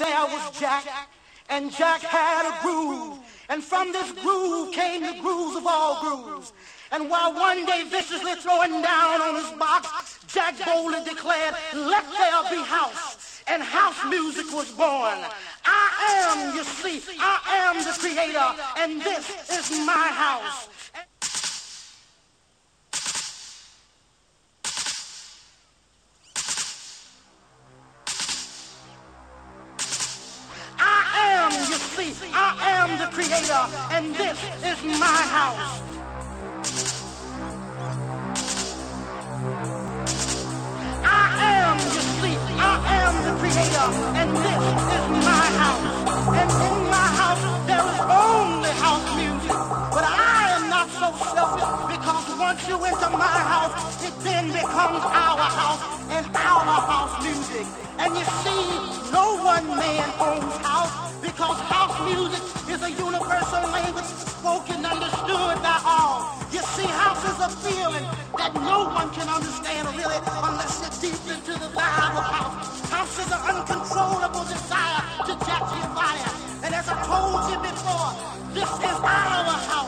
Jack, and Jack had a groove. And from this groove came the grooves of all grooves. And while one day viciously throwing down on his box, Jack boldly declared, let there be house. And house music was born. I am, you see, I am the creator, and this is my house. And this is my house. I am, you see, I am the creator, and this is my house. Once you enter my house, it then becomes our house and our house music. And you see, no one man owns house because house music is a universal language spoken, understood by all. You see, house is a feeling that no one can understand really unless you're deep into the vibe of house. House is an uncontrollable desire to jack your fire. And as I told you before, this is our house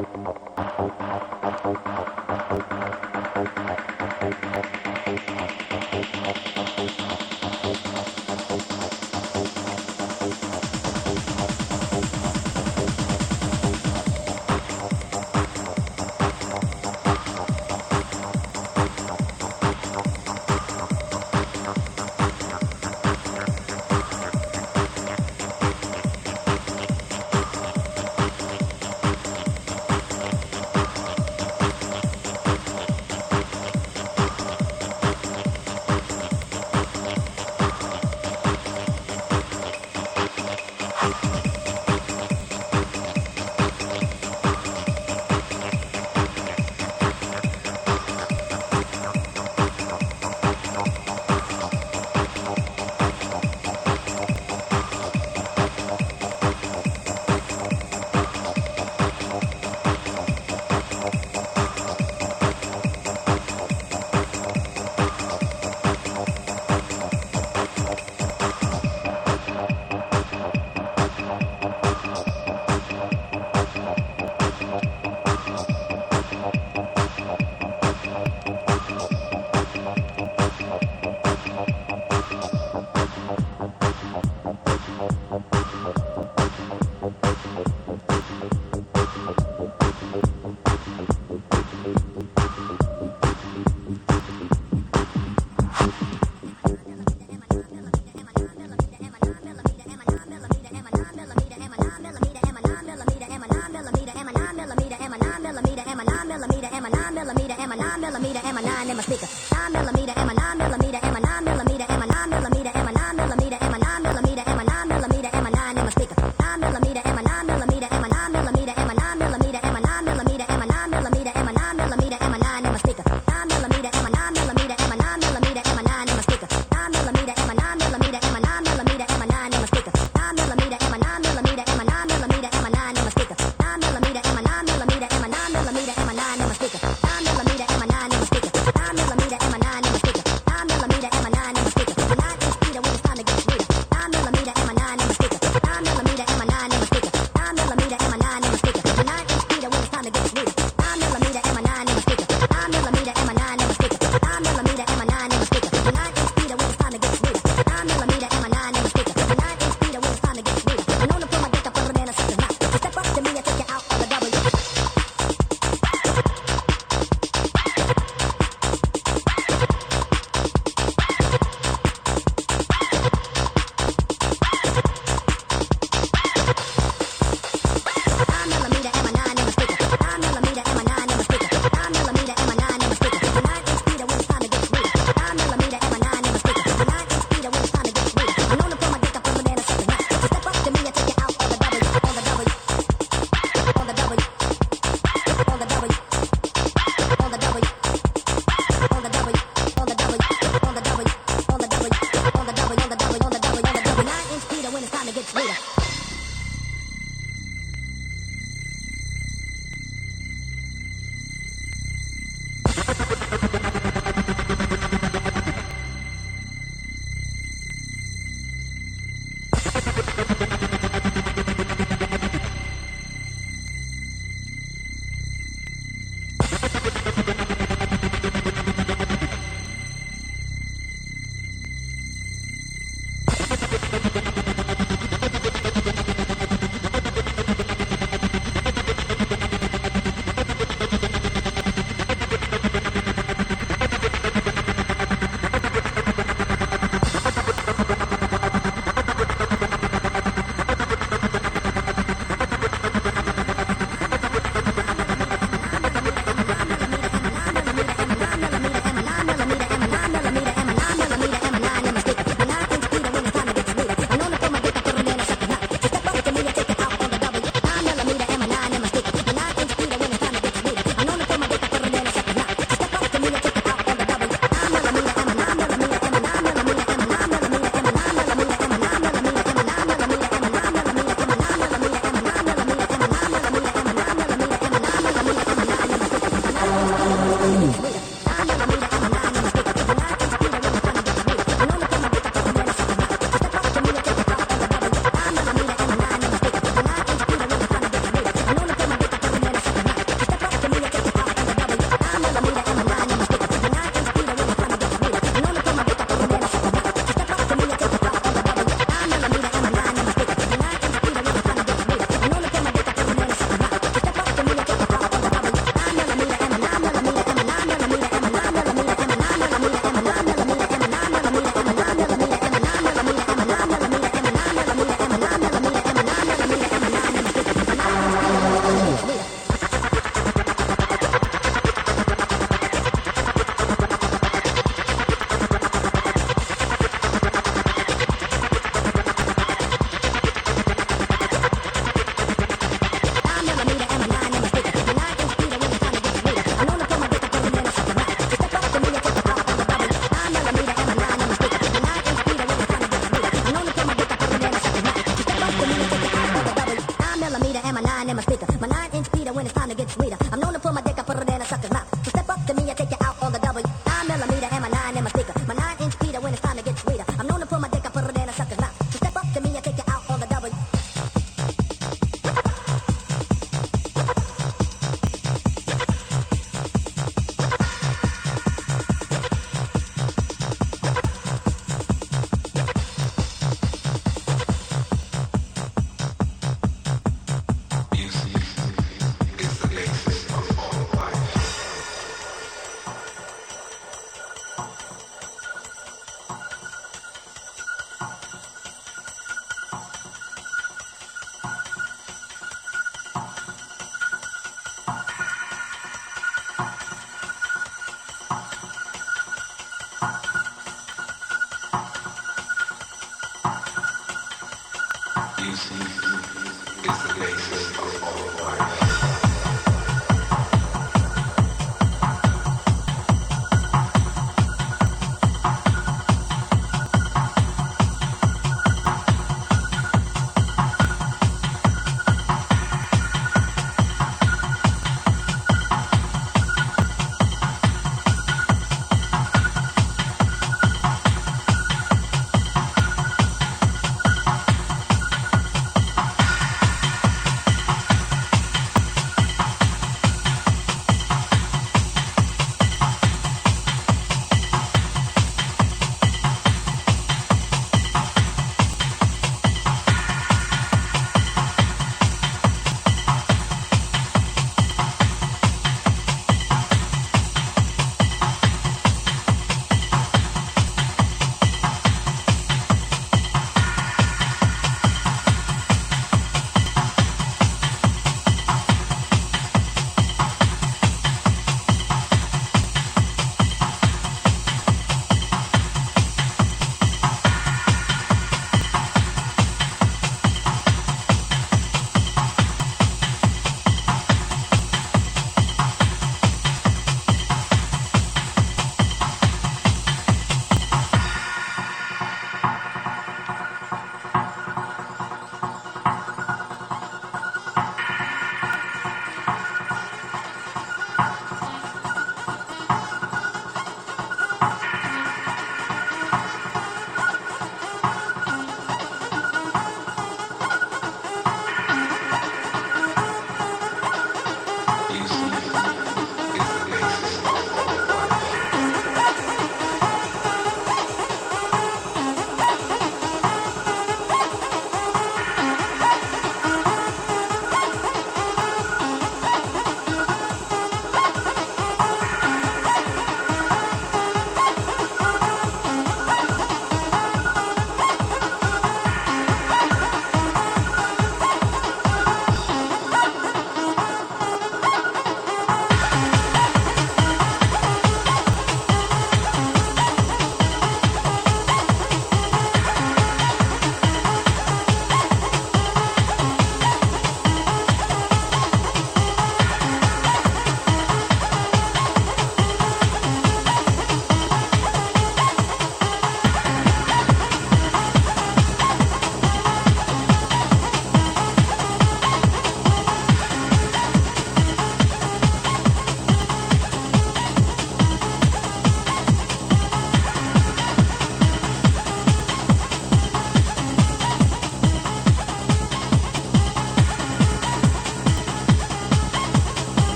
あっあっあっ。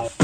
up.